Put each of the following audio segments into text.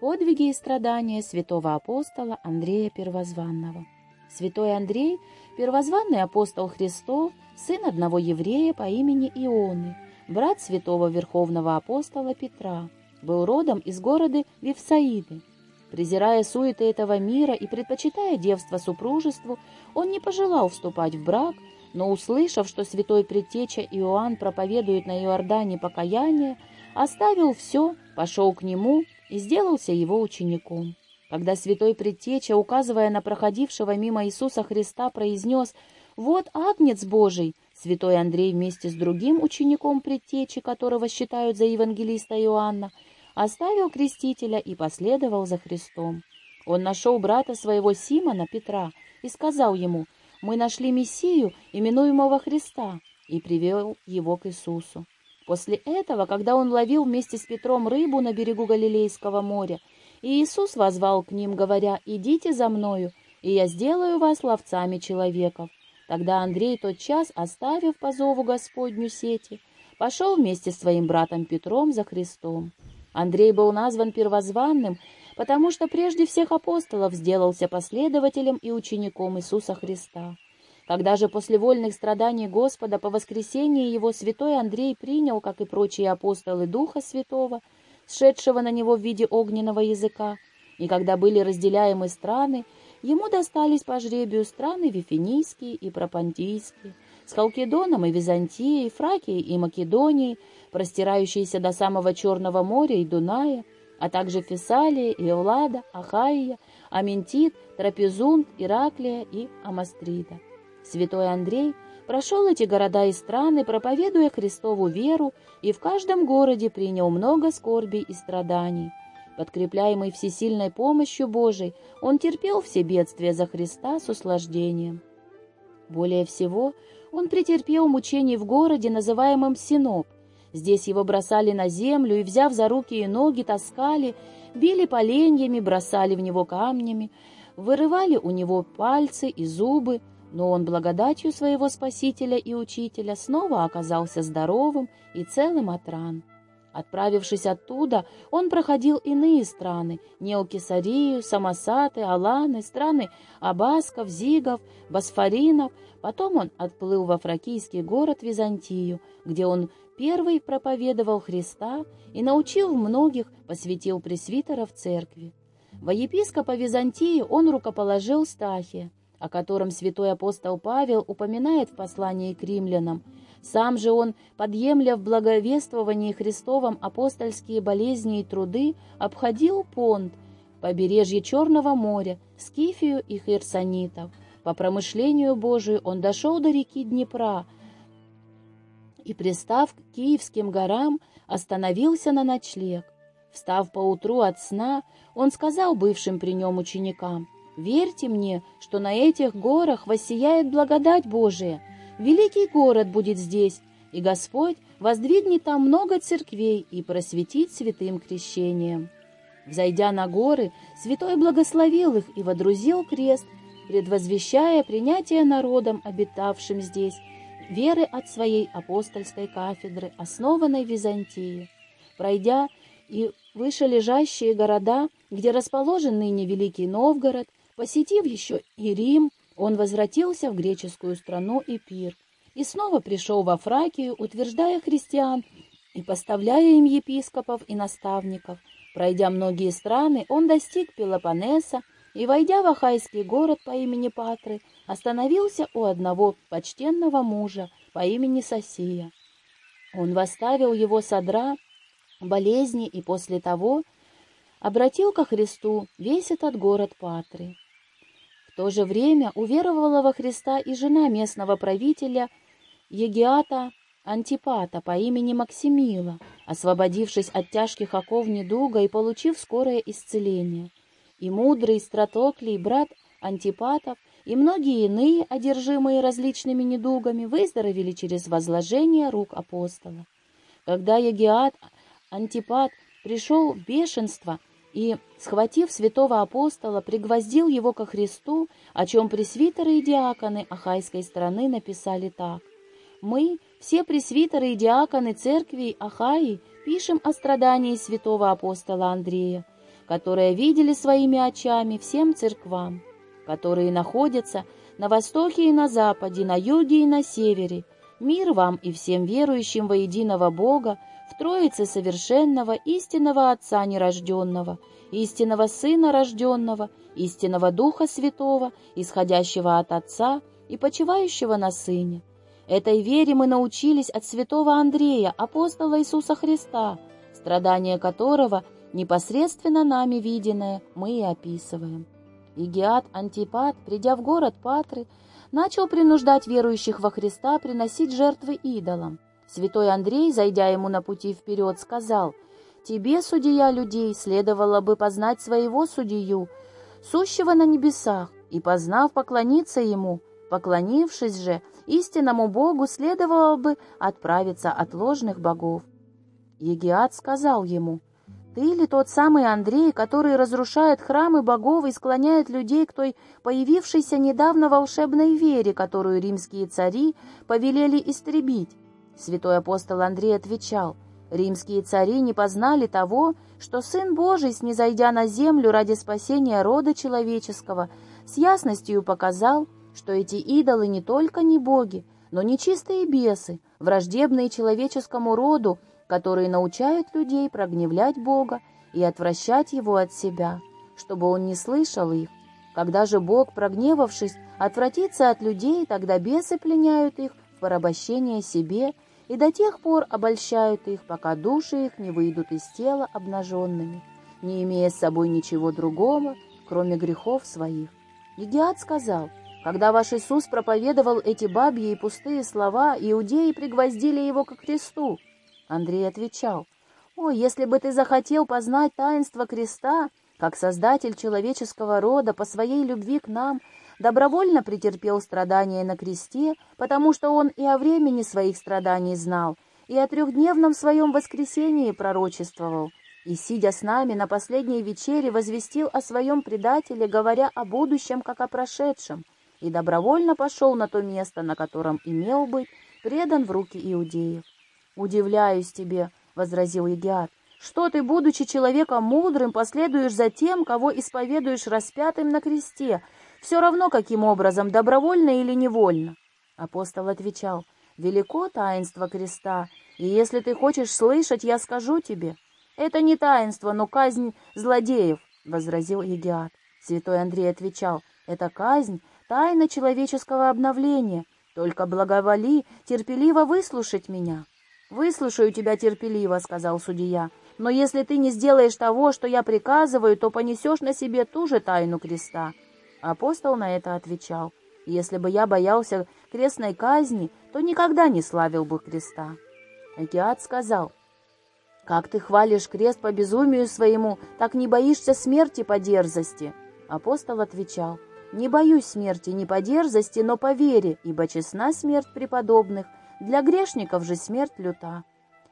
Подвиги и страдания святого апостола Андрея Первозванного. Святой Андрей – первозванный апостол Христов, сын одного еврея по имени Ионы, брат святого верховного апостола Петра, был родом из города Вифсаиды. Презирая суеты этого мира и предпочитая девство супружеству, он не пожелал вступать в брак, но, услышав, что святой предтеча Иоанн проповедует на Иордане покаяние, оставил все, пошел к нему и сделался его учеником. Когда святой предтеча, указывая на проходившего мимо Иисуса Христа, произнес «Вот Агнец Божий», святой Андрей вместе с другим учеником предтечи, которого считают за евангелиста Иоанна, оставил крестителя и последовал за Христом. Он нашел брата своего Симона, Петра, и сказал ему «Мы нашли Мессию, именуемого Христа», и привел его к Иисусу. После этого, когда он ловил вместе с Петром рыбу на берегу Галилейского моря, Иисус возвал к ним, говоря, «Идите за мною, и я сделаю вас ловцами человеков». Тогда Андрей тот час, оставив по зову Господню сети, пошел вместе с своим братом Петром за Христом. Андрей был назван первозванным, потому что прежде всех апостолов сделался последователем и учеником Иисуса Христа. Когда же после вольных страданий Господа по воскресении его святой Андрей принял, как и прочие апостолы Духа Святого, сшедшего на него в виде огненного языка, и когда были разделяемы страны, ему достались по жребию страны Вифинийские и Пропантийские, с Халкидоном и Византией, Фракией и Македонией, простирающиеся до самого Черного моря и Дуная, а также Фессалия, Иолада, Ахаия, Аментит, Трапезунд, Ираклия и Амастрида. Святой Андрей прошел эти города и страны, проповедуя Христову веру, и в каждом городе принял много скорбей и страданий. Подкрепляемый всесильной помощью Божией, он терпел все бедствия за Христа с услаждением. Более всего, он претерпел мучений в городе, называемом Синоп. Здесь его бросали на землю и, взяв за руки и ноги, таскали, били поленьями, бросали в него камнями, вырывали у него пальцы и зубы, но он благодатью своего Спасителя и Учителя снова оказался здоровым и целым от ран. Отправившись оттуда, он проходил иные страны – Неокесарию, Самосаты, Аланы, страны Абасков, Зигов, Босфоринов. Потом он отплыл во фракийский город Византию, где он первый проповедовал Христа и научил многих, посвятил пресвитера в церкви. Во епископа Византии он рукоположил Стахия, о котором святой апостол Павел упоминает в послании к римлянам. Сам же он, подъемля в благовествовании Христовом апостольские болезни и труды, обходил Понт, побережье Черного моря, Скифию и Херсонитов. По промышлению Божию он дошел до реки Днепра и, пристав к Киевским горам, остановился на ночлег. Встав поутру от сна, он сказал бывшим при нем ученикам, Верьте мне, что на этих горах воссияет благодать Божия. Великий город будет здесь, и Господь воздвигнет там много церквей и просветит святым крещением. Взойдя на горы, святой благословил их и водрузил крест, предвозвещая принятие народом, обитавшим здесь, веры от своей апостольской кафедры, основанной в Византии. Пройдя и выше лежащие города, где расположен ныне Великий Новгород, Посетив еще и Рим, он возвратился в греческую страну Эпир и снова пришел во Фракию, утверждая христиан и поставляя им епископов и наставников. Пройдя многие страны, он достиг Пелопоннеса и, войдя в Ахайский город по имени Патры, остановился у одного почтенного мужа по имени Сосия. Он восставил его содра, болезни и после того обратил ко Христу весь этот город Патры то же время уверовала во Христа и жена местного правителя Егиата Антипата по имени Максимила, освободившись от тяжких оков недуга и получив скорое исцеление. И мудрый Стратоклий, брат Антипатов, и многие иные, одержимые различными недугами, выздоровели через возложение рук апостола. Когда Егиат Антипат пришел в бешенство, и, схватив святого апостола, пригвоздил его ко Христу, о чем пресвитеры и диаконы Ахайской страны написали так. «Мы, все пресвитеры и диаконы церкви Ахаи, пишем о страдании святого апостола Андрея. которое видели своими очами всем церквам, которые находятся на востоке и на западе, на юге и на севере. Мир вам и всем верующим во единого Бога, в Троице совершенного, истинного Отца нерожденного, истинного Сына рожденного, истинного Духа Святого, исходящего от Отца и почивающего на Сыне. Этой вере мы научились от святого Андрея, апостола Иисуса Христа, страдания которого, непосредственно нами виденное, мы и описываем. Игиат Антипат, придя в город Патры, начал принуждать верующих во Христа приносить жертвы идолам. Святой Андрей, зайдя ему на пути вперед, сказал, «Тебе, судья людей, следовало бы познать своего судью, сущего на небесах, и, познав, поклониться ему, поклонившись же, истинному Богу следовало бы отправиться от ложных богов». Егиат сказал ему, «Ты ли тот самый Андрей, который разрушает храмы богов и склоняет людей к той появившейся недавно волшебной вере, которую римские цари повелели истребить?» Святой апостол Андрей отвечал, «Римские цари не познали того, что Сын Божий, снизойдя на землю ради спасения рода человеческого, с ясностью показал, что эти идолы не только не боги, но нечистые бесы, враждебные человеческому роду, которые научают людей прогневлять Бога и отвращать Его от себя, чтобы Он не слышал их. Когда же Бог, прогневавшись, отвратится от людей, тогда бесы пленяют их в порабощение себе и до тех пор обольщают их, пока души их не выйдут из тела обнаженными, не имея с собой ничего другого, кроме грехов своих. Егиат сказал, когда ваш Иисус проповедовал эти бабьи и пустые слова, иудеи пригвоздили его к кресту. Андрей отвечал, «О, если бы ты захотел познать таинство креста, как Создатель человеческого рода по своей любви к нам добровольно претерпел страдания на кресте, потому что он и о времени своих страданий знал, и о трехдневном своем воскресении пророчествовал, и, сидя с нами на последней вечере, возвестил о своем предателе, говоря о будущем, как о прошедшем, и добровольно пошел на то место, на котором имел быть предан в руки иудеев. «Удивляюсь тебе», — возразил Егиат, «что ты, будучи человеком мудрым, последуешь за тем, кого исповедуешь распятым на кресте, все равно каким образом, добровольно или невольно». Апостол отвечал, «Велико таинство креста, и если ты хочешь слышать, я скажу тебе». «Это не таинство, но казнь злодеев», — возразил Егиат. Святой Андрей отвечал, «Это казнь, тайна человеческого обновления. Только благоволи терпеливо выслушать меня». «Выслушаю тебя терпеливо», — сказал судья. «Но если ты не сделаешь того, что я приказываю, то понесешь на себе ту же тайну креста». Апостол на это отвечал. «Если бы я боялся крестной казни, то никогда не славил бы креста». Экиат сказал, «Как ты хвалишь крест по безумию своему, так не боишься смерти по дерзости?» Апостол отвечал, «Не боюсь смерти не по дерзости, но по вере, ибо честна смерть преподобных, для грешников же смерть люта.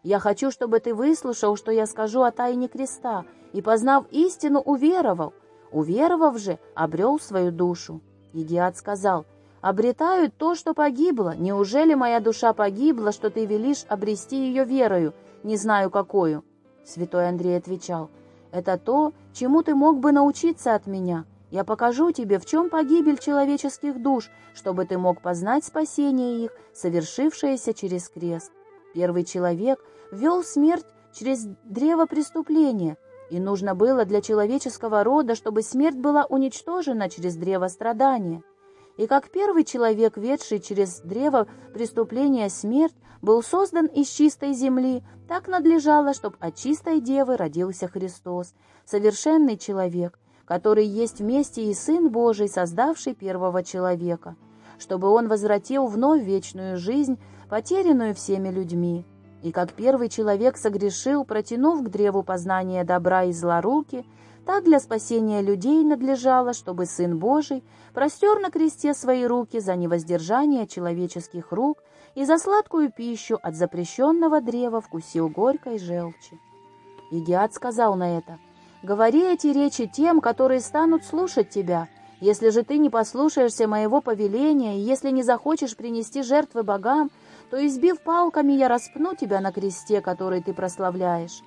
Я хочу, чтобы ты выслушал, что я скажу о тайне креста, и, познав истину, уверовал. Уверовав же, обрел свою душу. Идиат сказал, «Обретают то, что погибло. Неужели моя душа погибла, что ты велишь обрести ее верою, не знаю какую?» Святой Андрей отвечал, «Это то, чему ты мог бы научиться от меня. Я покажу тебе, в чем погибель человеческих душ, чтобы ты мог познать спасение их, совершившееся через крест. Первый человек ввел смерть через древо преступления, и нужно было для человеческого рода, чтобы смерть была уничтожена через древо страдания. И как первый человек, ведший через древо преступления смерть, был создан из чистой земли, так надлежало, чтобы от чистой девы родился Христос, совершенный человек, который есть вместе и Сын Божий, создавший первого человека, чтобы он возвратил вновь вечную жизнь, потерянную всеми людьми. И как первый человек согрешил, протянув к древу познания добра и зла руки, так для спасения людей надлежало, чтобы Сын Божий простер на кресте свои руки за невоздержание человеческих рук и за сладкую пищу от запрещенного древа вкусил горькой желчи. Игиат сказал на это — Говори эти речи тем, которые станут слушать тебя. Если же ты не послушаешься моего повеления, и если не захочешь принести жертвы богам, то, избив палками, я распну тебя на кресте, который ты прославляешь».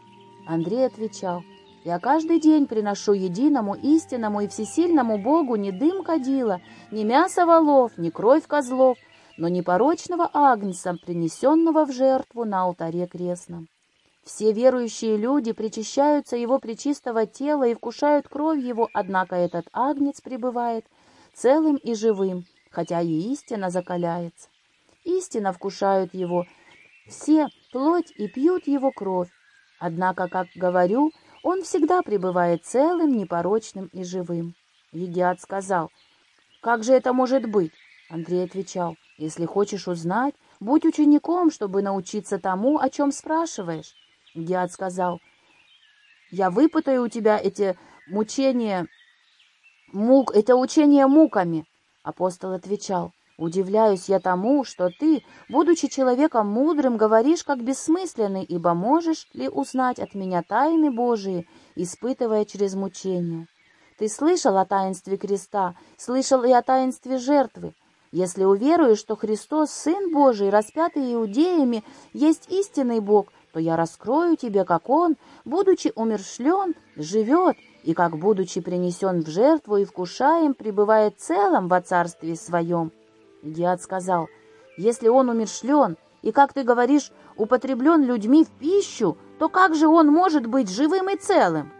Андрей отвечал, Я каждый день приношу единому, истинному и всесильному Богу не дым кадила, не мясо волов, не кровь козлов, но непорочного агнца, принесенного в жертву на алтаре крестном. Все верующие люди причащаются его причистого тела и вкушают кровь его, однако этот агнец пребывает целым и живым, хотя и истина закаляется. Истинно вкушают его все плоть и пьют его кровь. Однако, как говорю, он всегда пребывает целым, непорочным и живым. Егиат сказал, «Как же это может быть?» Андрей отвечал, «Если хочешь узнать, будь учеником, чтобы научиться тому, о чем спрашиваешь». Егиат сказал, «Я выпытаю у тебя эти мучения, мук, это учение муками». Апостол отвечал, Удивляюсь я тому, что ты, будучи человеком мудрым, говоришь как бессмысленный, ибо можешь ли узнать от меня тайны Божии, испытывая через мучения? Ты слышал о таинстве креста, слышал и о таинстве жертвы. Если уверуешь, что Христос, Сын Божий, распятый иудеями, есть истинный Бог, то я раскрою тебе, как Он, будучи умершлен, живет, и как, будучи принесен в жертву и вкушаем, пребывает целым во Царстве Своем. Гиат сказал, «Если он умершлен и, как ты говоришь, употреблен людьми в пищу, то как же он может быть живым и целым?»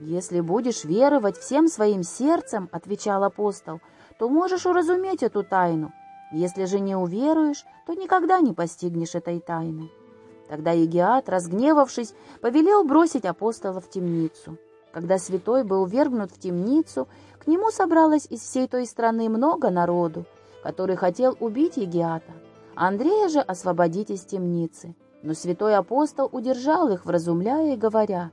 «Если будешь веровать всем своим сердцем, — отвечал апостол, — то можешь уразуметь эту тайну. Если же не уверуешь, то никогда не постигнешь этой тайны». Тогда Егиат, разгневавшись, повелел бросить апостола в темницу. Когда святой был вергнут в темницу, к нему собралось из всей той страны много народу, который хотел убить Егиата, Андрея же освободить из темницы. Но святой апостол удержал их, вразумляя и говоря,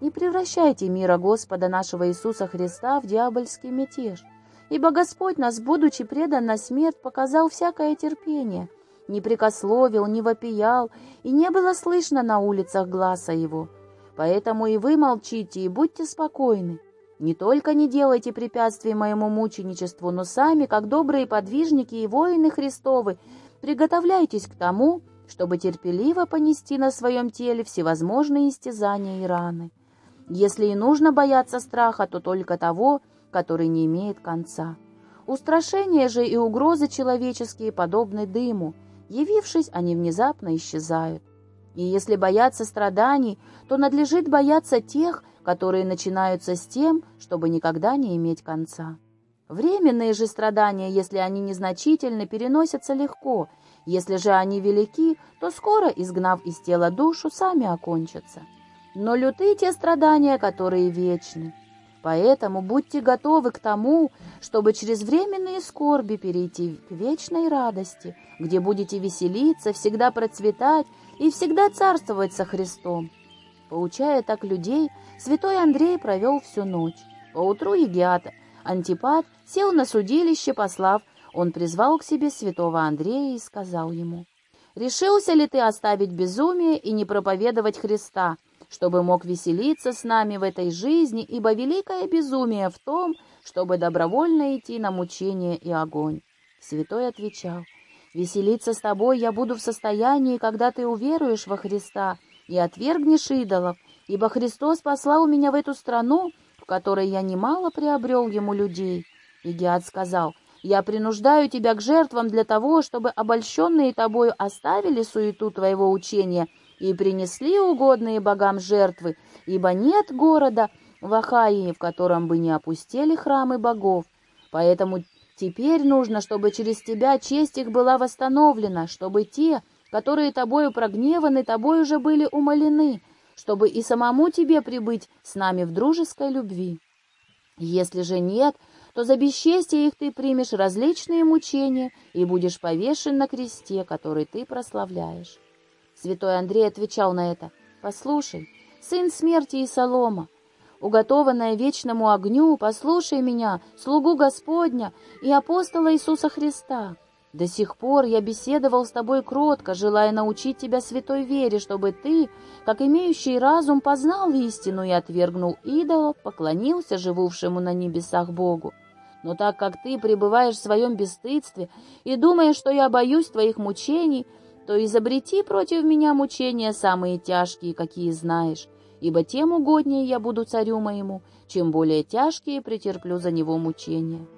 «Не превращайте мира Господа нашего Иисуса Христа в дьявольский мятеж, ибо Господь нас, будучи предан на смерть, показал всякое терпение, не прикословил, не вопиял, и не было слышно на улицах глаза его. Поэтому и вы молчите и будьте спокойны, не только не делайте препятствий моему мученичеству, но сами, как добрые подвижники и воины Христовы, приготовляйтесь к тому, чтобы терпеливо понести на своем теле всевозможные истязания и раны. Если и нужно бояться страха, то только того, который не имеет конца. Устрашения же и угрозы человеческие подобны дыму, явившись, они внезапно исчезают. И если бояться страданий, то надлежит бояться тех, которые начинаются с тем, чтобы никогда не иметь конца. Временные же страдания, если они незначительны, переносятся легко, если же они велики, то скоро, изгнав из тела душу, сами окончатся. Но люты те страдания, которые вечны. Поэтому будьте готовы к тому, чтобы через временные скорби перейти к вечной радости, где будете веселиться, всегда процветать и всегда царствовать со Христом. Поучая так людей, святой Андрей провел всю ночь. Поутру Егиата Антипат сел на судилище, послав, он призвал к себе святого Андрея и сказал ему, «Решился ли ты оставить безумие и не проповедовать Христа, чтобы мог веселиться с нами в этой жизни, ибо великое безумие в том, чтобы добровольно идти на мучение и огонь?» Святой отвечал, «Веселиться с тобой я буду в состоянии, когда ты уверуешь во Христа и отвергнешь идолов, ибо Христос послал меня в эту страну, в которой я немало приобрел ему людей. И Геат сказал, «Я принуждаю тебя к жертвам для того, чтобы обольщенные тобою оставили суету твоего учения и принесли угодные богам жертвы, ибо нет города в Ахаии, в котором бы не опустили храмы богов. Поэтому теперь нужно, чтобы через тебя честь их была восстановлена, чтобы те, которые тобою прогневаны, тобой уже были умолены, чтобы и самому тебе прибыть с нами в дружеской любви. Если же нет, то за бесчестие их ты примешь различные мучения и будешь повешен на кресте, который ты прославляешь. Святой Андрей отвечал на это, «Послушай, сын смерти и солома, уготованная вечному огню, послушай меня, слугу Господня и апостола Иисуса Христа». До сих пор я беседовал с тобой кротко, желая научить тебя святой вере, чтобы ты, как имеющий разум, познал истину и отвергнул идолов, поклонился живущему на небесах Богу. Но так как ты пребываешь в своем бесстыдстве и думаешь, что я боюсь твоих мучений, то изобрети против меня мучения самые тяжкие, какие знаешь, ибо тем угоднее я буду царю моему, чем более тяжкие претерплю за него мучения».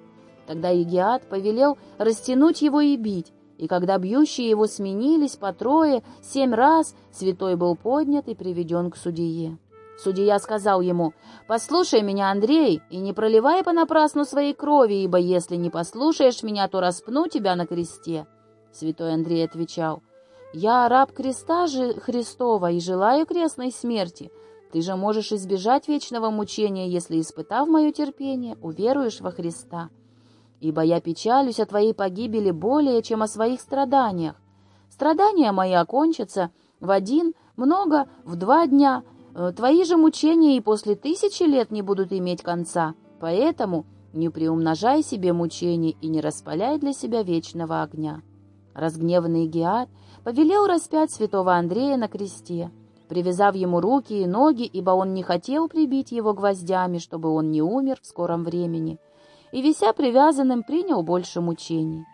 Тогда Егиат повелел растянуть его и бить, и когда бьющие его сменились по трое, семь раз, святой был поднят и приведен к судье. Судья сказал ему, «Послушай меня, Андрей, и не проливай понапрасну своей крови, ибо если не послушаешь меня, то распну тебя на кресте». Святой Андрей отвечал, «Я раб креста же Христова и желаю крестной смерти. Ты же можешь избежать вечного мучения, если, испытав мое терпение, уверуешь во Христа» ибо я печалюсь о твоей погибели более, чем о своих страданиях. Страдания мои окончатся в один, много, в два дня. Э, твои же мучения и после тысячи лет не будут иметь конца. Поэтому не приумножай себе мучений и не распаляй для себя вечного огня». Разгневанный Геат повелел распять святого Андрея на кресте, привязав ему руки и ноги, ибо он не хотел прибить его гвоздями, чтобы он не умер в скором времени — и, вися привязанным, принял больше мучений.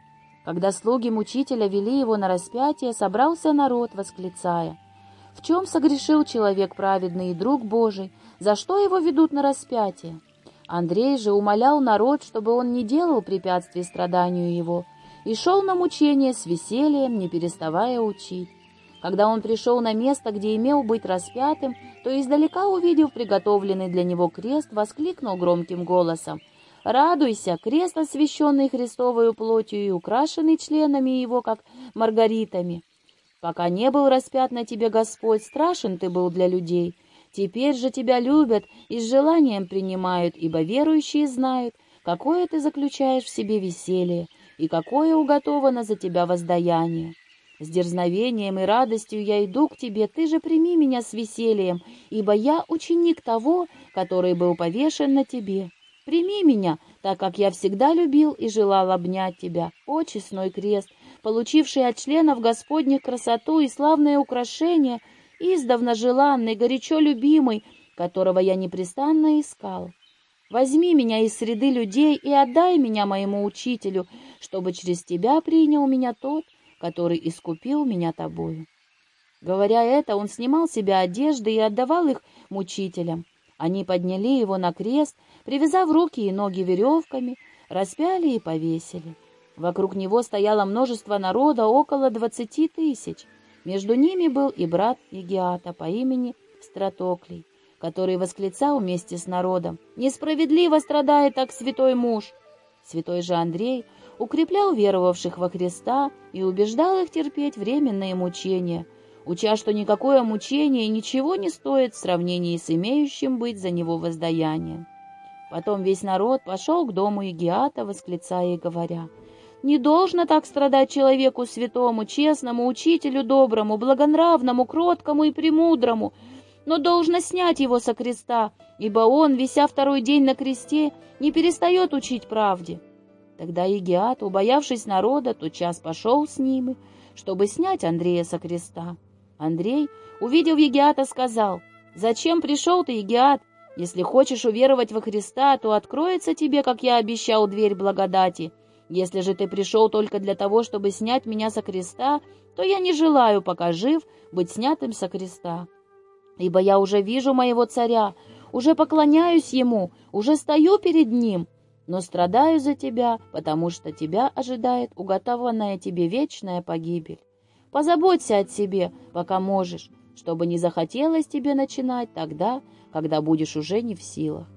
Когда слуги мучителя вели его на распятие, собрался народ, восклицая, «В чем согрешил человек праведный и друг Божий? За что его ведут на распятие?» Андрей же умолял народ, чтобы он не делал препятствий страданию его, и шел на мучение с весельем, не переставая учить. Когда он пришел на место, где имел быть распятым, то издалека, увидев приготовленный для него крест, воскликнул громким голосом — Радуйся, крест, освященный Христовою плотью и украшенный членами его, как маргаритами. Пока не был распят на тебе Господь, страшен ты был для людей. Теперь же тебя любят и с желанием принимают, ибо верующие знают, какое ты заключаешь в себе веселье и какое уготовано за тебя воздаяние. С дерзновением и радостью я иду к тебе, ты же прими меня с весельем, ибо я ученик того, который был повешен на тебе. Прими меня, так как я всегда любил и желал обнять тебя, о честной крест, получивший от членов Господних красоту и славное украшение, издавна желанный, горячо любимый, которого я непрестанно искал. Возьми меня из среды людей и отдай меня моему учителю, чтобы через тебя принял меня тот, который искупил меня тобою. Говоря это, он снимал себя одежды и отдавал их мучителям. Они подняли его на крест, привязав руки и ноги веревками, распяли и повесили. Вокруг него стояло множество народа, около двадцати тысяч. Между ними был и брат Егиата по имени Стратоклий, который восклицал вместе с народом «Несправедливо страдает так святой муж!» Святой же Андрей укреплял веровавших во Христа и убеждал их терпеть временные мучения – уча, что никакое мучение ничего не стоит в сравнении с имеющим быть за него воздаянием. Потом весь народ пошел к дому Игиата, восклицая и говоря, «Не должно так страдать человеку святому, честному, учителю доброму, благонравному, кроткому и премудрому, но должно снять его со креста, ибо он, вися второй день на кресте, не перестает учить правде». Тогда Игиат, убоявшись народа, тотчас пошел с ними, чтобы снять Андрея со креста. Андрей, увидев Егиата, сказал, «Зачем пришел ты, Егиат? Если хочешь уверовать во Христа, то откроется тебе, как я обещал, дверь благодати. Если же ты пришел только для того, чтобы снять меня со креста, то я не желаю, пока жив, быть снятым со креста. Ибо я уже вижу моего царя, уже поклоняюсь ему, уже стою перед ним, но страдаю за тебя, потому что тебя ожидает уготованная тебе вечная погибель. Позаботься о себе, пока можешь, чтобы не захотелось тебе начинать тогда, когда будешь уже не в силах.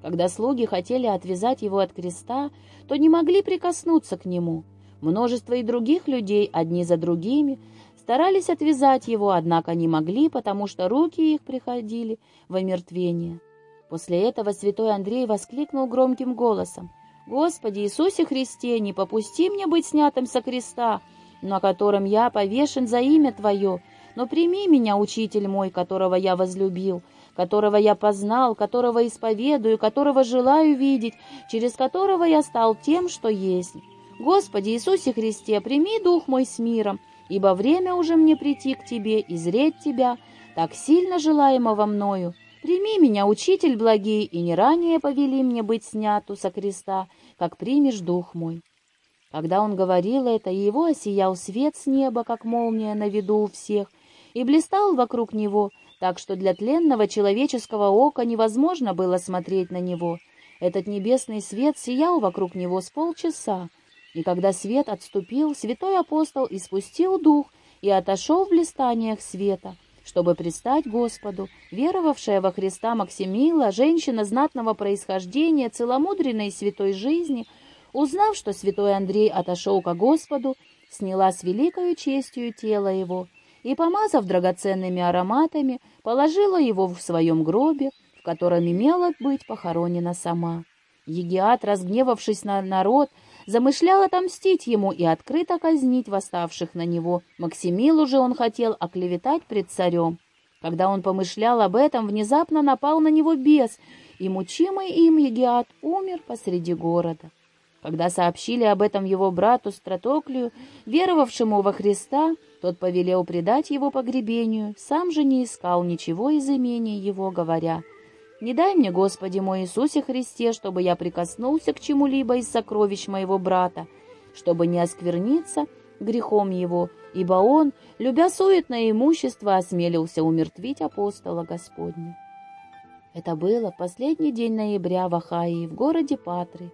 Когда слуги хотели отвязать его от креста, то не могли прикоснуться к нему. Множество и других людей, одни за другими, старались отвязать его, однако не могли, потому что руки их приходили в омертвение. После этого святой Андрей воскликнул громким голосом, «Господи Иисусе Христе, не попусти мне быть снятым со креста, на котором я повешен за имя Твое, но прими меня, учитель мой, которого я возлюбил, которого я познал, которого исповедую, которого желаю видеть, через которого я стал тем, что есть. Господи Иисусе Христе, прими дух мой с миром, ибо время уже мне прийти к Тебе и зреть Тебя, так сильно желаемого мною. Прими меня, учитель благий, и не ранее повели мне быть сняту со креста, как примешь дух мой. Когда он говорил это, его осиял свет с неба, как молния на виду у всех, и блистал вокруг него, так что для тленного человеческого ока невозможно было смотреть на него. Этот небесный свет сиял вокруг него с полчаса, и когда свет отступил, святой апостол испустил дух и отошел в блистаниях света, чтобы предстать Господу. Веровавшая во Христа Максимила, женщина знатного происхождения, целомудренной святой жизни, узнав, что святой Андрей отошел ко Господу, сняла с великою честью тело его и, помазав драгоценными ароматами, положила его в своем гробе, в котором имела быть похоронена сама. Егиат, разгневавшись на народ, замышлял отомстить ему и открыто казнить восставших на него. Максимилу же он хотел оклеветать пред царем. Когда он помышлял об этом, внезапно напал на него бес, и мучимый им Егиат умер посреди города. Когда сообщили об этом его брату Стратоклию, веровавшему во Христа, тот повелел предать его погребению, сам же не искал ничего из имения его, говоря, «Не дай мне, Господи мой Иисусе Христе, чтобы я прикоснулся к чему-либо из сокровищ моего брата, чтобы не оскверниться грехом его, ибо он, любя суетное имущество, осмелился умертвить апостола Господня». Это было последний день ноября в Ахаии, в городе Патры,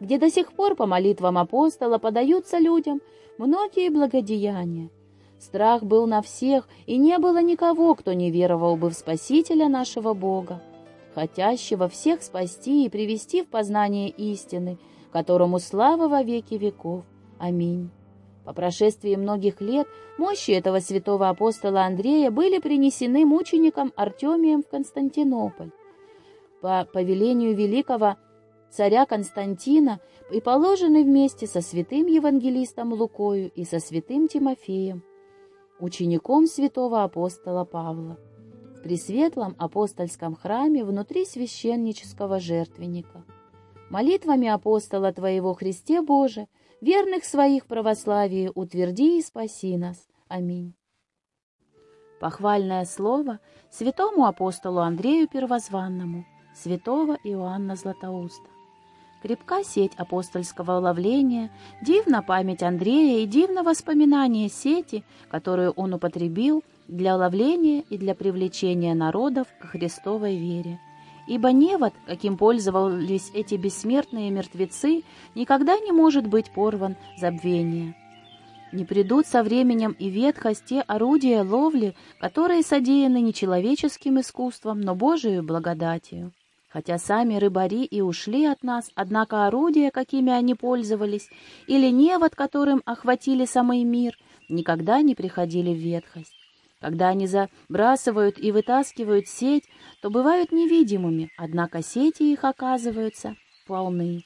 где до сих пор по молитвам апостола подаются людям многие благодеяния. Страх был на всех, и не было никого, кто не веровал бы в Спасителя нашего Бога, хотящего всех спасти и привести в познание истины, которому слава во веки веков. Аминь. По прошествии многих лет мощи этого святого апостола Андрея были принесены мучеником Артемием в Константинополь. По повелению великого царя Константина и положены вместе со святым евангелистом Лукою и со святым Тимофеем, учеником святого апостола Павла, в Пресветлом апостольском храме внутри священнического жертвенника. Молитвами апостола Твоего Христе Боже, верных своих православии, утверди и спаси нас. Аминь. Похвальное слово святому апостолу Андрею Первозванному, святого Иоанна Златоуста. Крепка сеть апостольского ловления, дивна память Андрея и дивно воспоминание сети, которую он употребил для ловления и для привлечения народов к Христовой вере. Ибо невод, каким пользовались эти бессмертные мертвецы, никогда не может быть порван забвение. Не придут со временем и ветхость те орудия ловли, которые содеяны не человеческим искусством, но Божию благодатью. Хотя сами рыбари и ушли от нас, однако орудия, какими они пользовались, или невод, которым охватили самый мир, никогда не приходили в ветхость. Когда они забрасывают и вытаскивают сеть, то бывают невидимыми, однако сети их оказываются полны.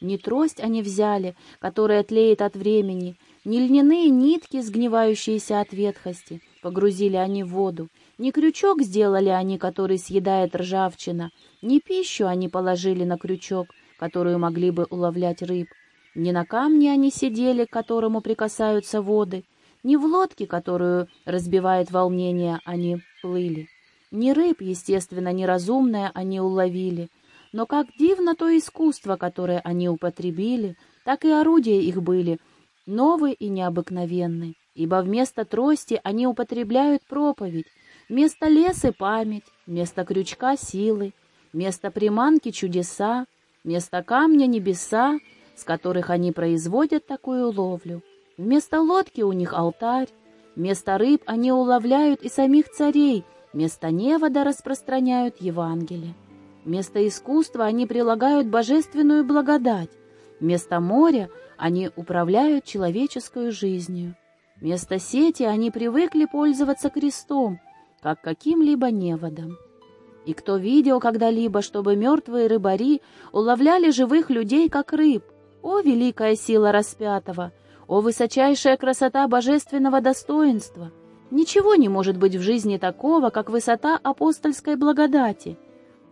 Не трость они взяли, которая тлеет от времени, не льняные нитки, сгнивающиеся от ветхости, погрузили они в воду, не крючок сделали они, который съедает ржавчина, не пищу они положили на крючок, которую могли бы уловлять рыб, не на камне они сидели, к которому прикасаются воды, не в лодке, которую разбивает волнение, они плыли. Ни рыб, естественно, неразумное они уловили, но как дивно то искусство, которое они употребили, так и орудия их были новые и необыкновенные, ибо вместо трости они употребляют проповедь, вместо леса память, вместо крючка силы, Место приманки — чудеса, место камня — небеса, с которых они производят такую ловлю. Вместо лодки у них алтарь, вместо рыб они уловляют и самих царей, вместо невода распространяют Евангелие. Вместо искусства они прилагают божественную благодать, вместо моря они управляют человеческую жизнью. Вместо сети они привыкли пользоваться крестом, как каким-либо неводом. И кто видел когда-либо, чтобы мертвые рыбари уловляли живых людей, как рыб? О, великая сила распятого! О, высочайшая красота божественного достоинства! Ничего не может быть в жизни такого, как высота апостольской благодати.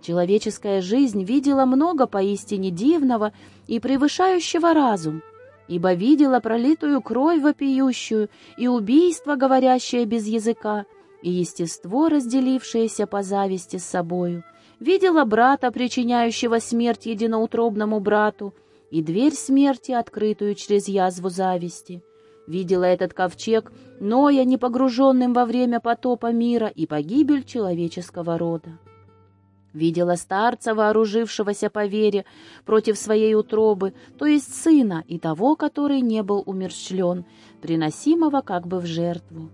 Человеческая жизнь видела много поистине дивного и превышающего разум, ибо видела пролитую кровь вопиющую и убийство, говорящее без языка, и естество, разделившееся по зависти с собою, видела брата, причиняющего смерть единоутробному брату, и дверь смерти, открытую через язву зависти. видела этот ковчег, Ноя, не погруженным во время потопа мира и погибель человеческого рода. Видела старца, вооружившегося по вере против своей утробы, то есть сына и того, который не был умерщвлен, приносимого как бы в жертву.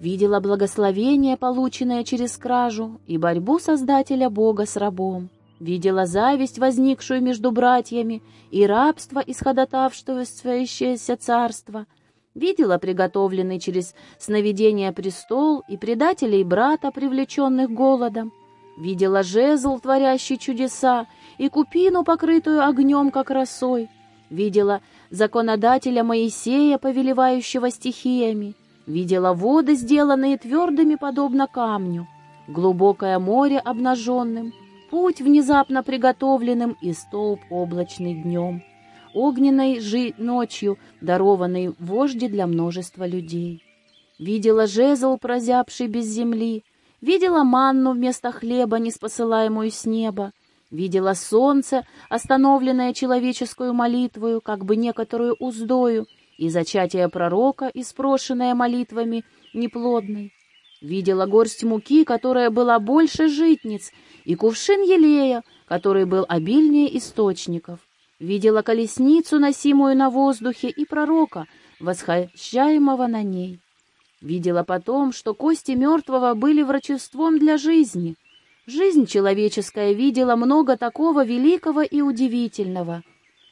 Видела благословение, полученное через кражу, и борьбу Создателя Бога с рабом. Видела зависть, возникшую между братьями, и рабство, исходотавствующееся царство. Видела приготовленный через сновидение престол и предателей брата, привлеченных голодом. Видела жезл, творящий чудеса, и купину, покрытую огнем, как росой. Видела законодателя Моисея, повелевающего стихиями. Видела воды, сделанные твердыми, подобно камню. Глубокое море обнаженным — путь внезапно приготовленным и столб облачный днем, огненной жи ночью, дарованный вожди для множества людей. Видела жезл, прозябший без земли, видела манну вместо хлеба, не спосылаемую с неба, видела солнце, остановленное человеческую молитвою, как бы некоторую уздою, и зачатие пророка, испрошенное молитвами неплодной. Видела горсть муки, которая была больше житниц, и кувшин елея, который был обильнее источников. Видела колесницу, носимую на воздухе, и пророка, восхищаемого на ней. Видела потом, что кости мертвого были врачеством для жизни. Жизнь человеческая видела много такого великого и удивительного,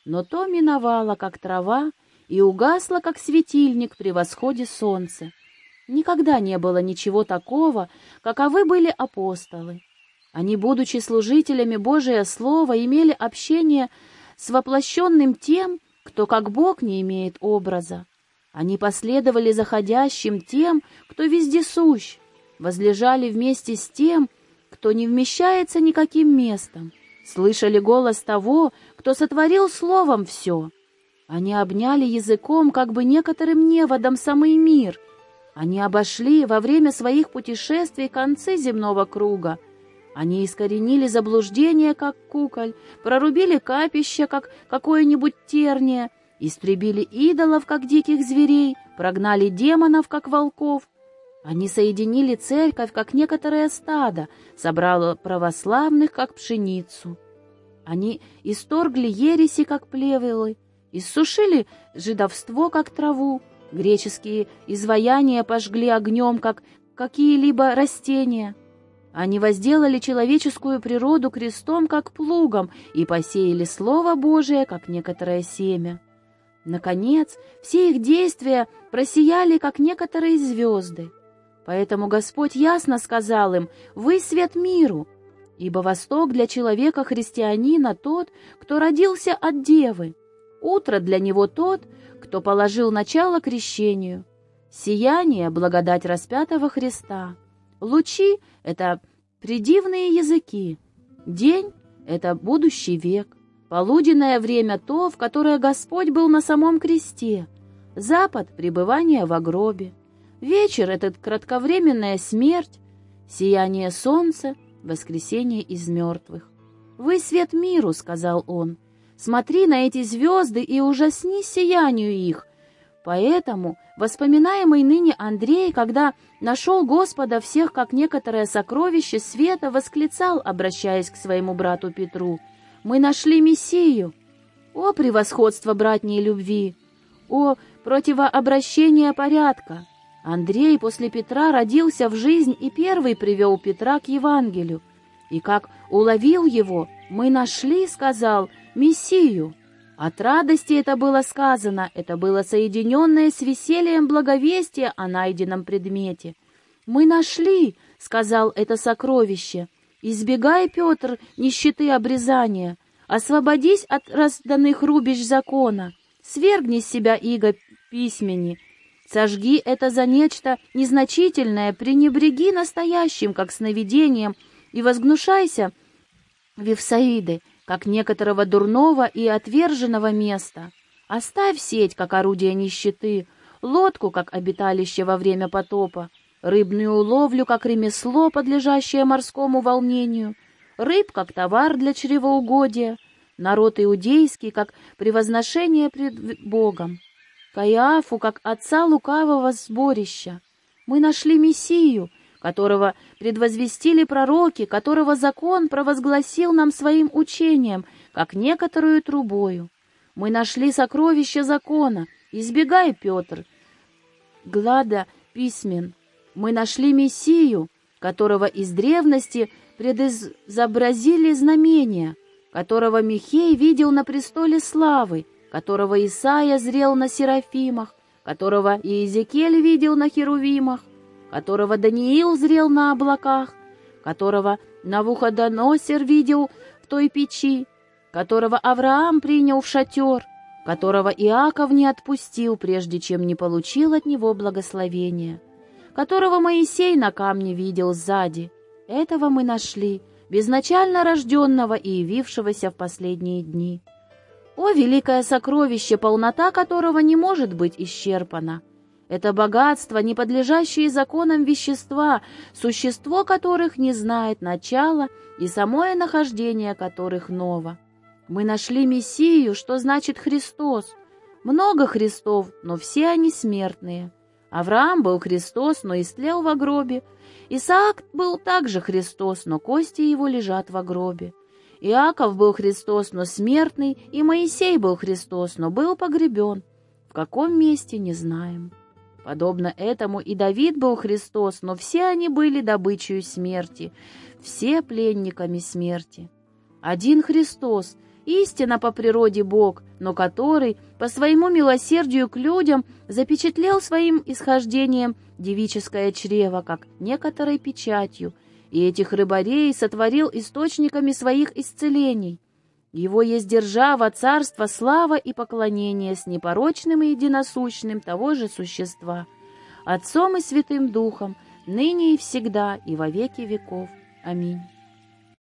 но то миновало, как трава, и угасло, как светильник при восходе солнца. Никогда не было ничего такого, каковы были апостолы. Они, будучи служителями Божия Слова, имели общение с воплощенным тем, кто как Бог не имеет образа. Они последовали заходящим тем, кто вездесущ, возлежали вместе с тем, кто не вмещается никаким местом, слышали голос того, кто сотворил словом все. Они обняли языком, как бы некоторым неводом, самый мир — они обошли во время своих путешествий концы земного круга. Они искоренили заблуждение, как куколь, прорубили капище, как какое-нибудь терние, истребили идолов, как диких зверей, прогнали демонов, как волков. Они соединили церковь, как некоторое стадо, собрало православных, как пшеницу. Они исторгли ереси, как плевелы, иссушили жидовство, как траву, Греческие изваяния пожгли огнем, как какие-либо растения. Они возделали человеческую природу крестом, как плугом, и посеяли Слово Божие, как некоторое семя. Наконец, все их действия просияли, как некоторые звезды. Поэтому Господь ясно сказал им, «Вы свет миру», ибо Восток для человека-христианина тот, кто родился от Девы, утро для него тот, кто положил начало крещению. Сияние — благодать распятого Христа. Лучи — это придивные языки. День — это будущий век. Полуденное время — то, в которое Господь был на самом кресте. Запад — пребывание в гробе. Вечер — это кратковременная смерть. Сияние солнца — воскресение из мертвых. «Вы свет миру», — сказал он, — Смотри на эти звезды и ужаснись сиянию их. Поэтому воспоминаемый ныне Андрей, когда нашел Господа всех как некоторое сокровище света, восклицал, обращаясь к своему брату Петру, «Мы нашли Мессию!» О, превосходство братней любви! О, противообращение порядка! Андрей после Петра родился в жизнь и первый привел Петра к Евангелию. И как уловил его, мы нашли, сказал, Мессию. От радости это было сказано, это было соединенное с весельем благовестия о найденном предмете. «Мы нашли», — сказал это сокровище, — «избегай, Петр, нищеты обрезания, освободись от разданных рубищ закона, свергни с себя иго письмени, сожги это за нечто незначительное, пренебреги настоящим, как сновидением, и возгнушайся, Вифсаиды, как некоторого дурного и отверженного места. Оставь сеть, как орудие нищеты, лодку, как обиталище во время потопа, рыбную ловлю, как ремесло, подлежащее морскому волнению, рыб, как товар для чревоугодия, народ иудейский, как превозношение пред Богом. Каиафу, как отца лукавого сборища. Мы нашли Мессию, которого предвозвестили пророки, которого закон провозгласил нам своим учением, как некоторую трубою. Мы нашли сокровище закона, избегай, Петр, глада письмен. Мы нашли Мессию, которого из древности предизобразили знамения, которого Михей видел на престоле славы, которого Исаия зрел на серафимах, которого Иезекииль видел на херувимах, которого Даниил зрел на облаках, которого Навуходоносер видел в той печи, которого Авраам принял в шатер, которого Иаков не отпустил, прежде чем не получил от него благословения, которого Моисей на камне видел сзади. Этого мы нашли, безначально рожденного и явившегося в последние дни. О, великое сокровище, полнота которого не может быть исчерпана! Это богатство, не подлежащее законам вещества, существо которых не знает начала и самое нахождение которых ново. Мы нашли Мессию, что значит Христос. Много Христов, но все они смертные. Авраам был Христос, но истлел во гробе. Исаак был также Христос, но кости его лежат во гробе. Иаков был Христос, но смертный, и Моисей был Христос, но был погребен. В каком месте, не знаем. Подобно этому и Давид был Христос, но все они были добычей смерти, все пленниками смерти. Один Христос, истинно по природе Бог, но который по своему милосердию к людям запечатлел своим исхождением девическое чрево, как некоторой печатью, и этих рыбарей сотворил источниками своих исцелений. Его есть держава, царство, слава и поклонение с непорочным и единосущным того же существа, Отцом и Святым Духом, ныне и всегда и во веки веков. Аминь.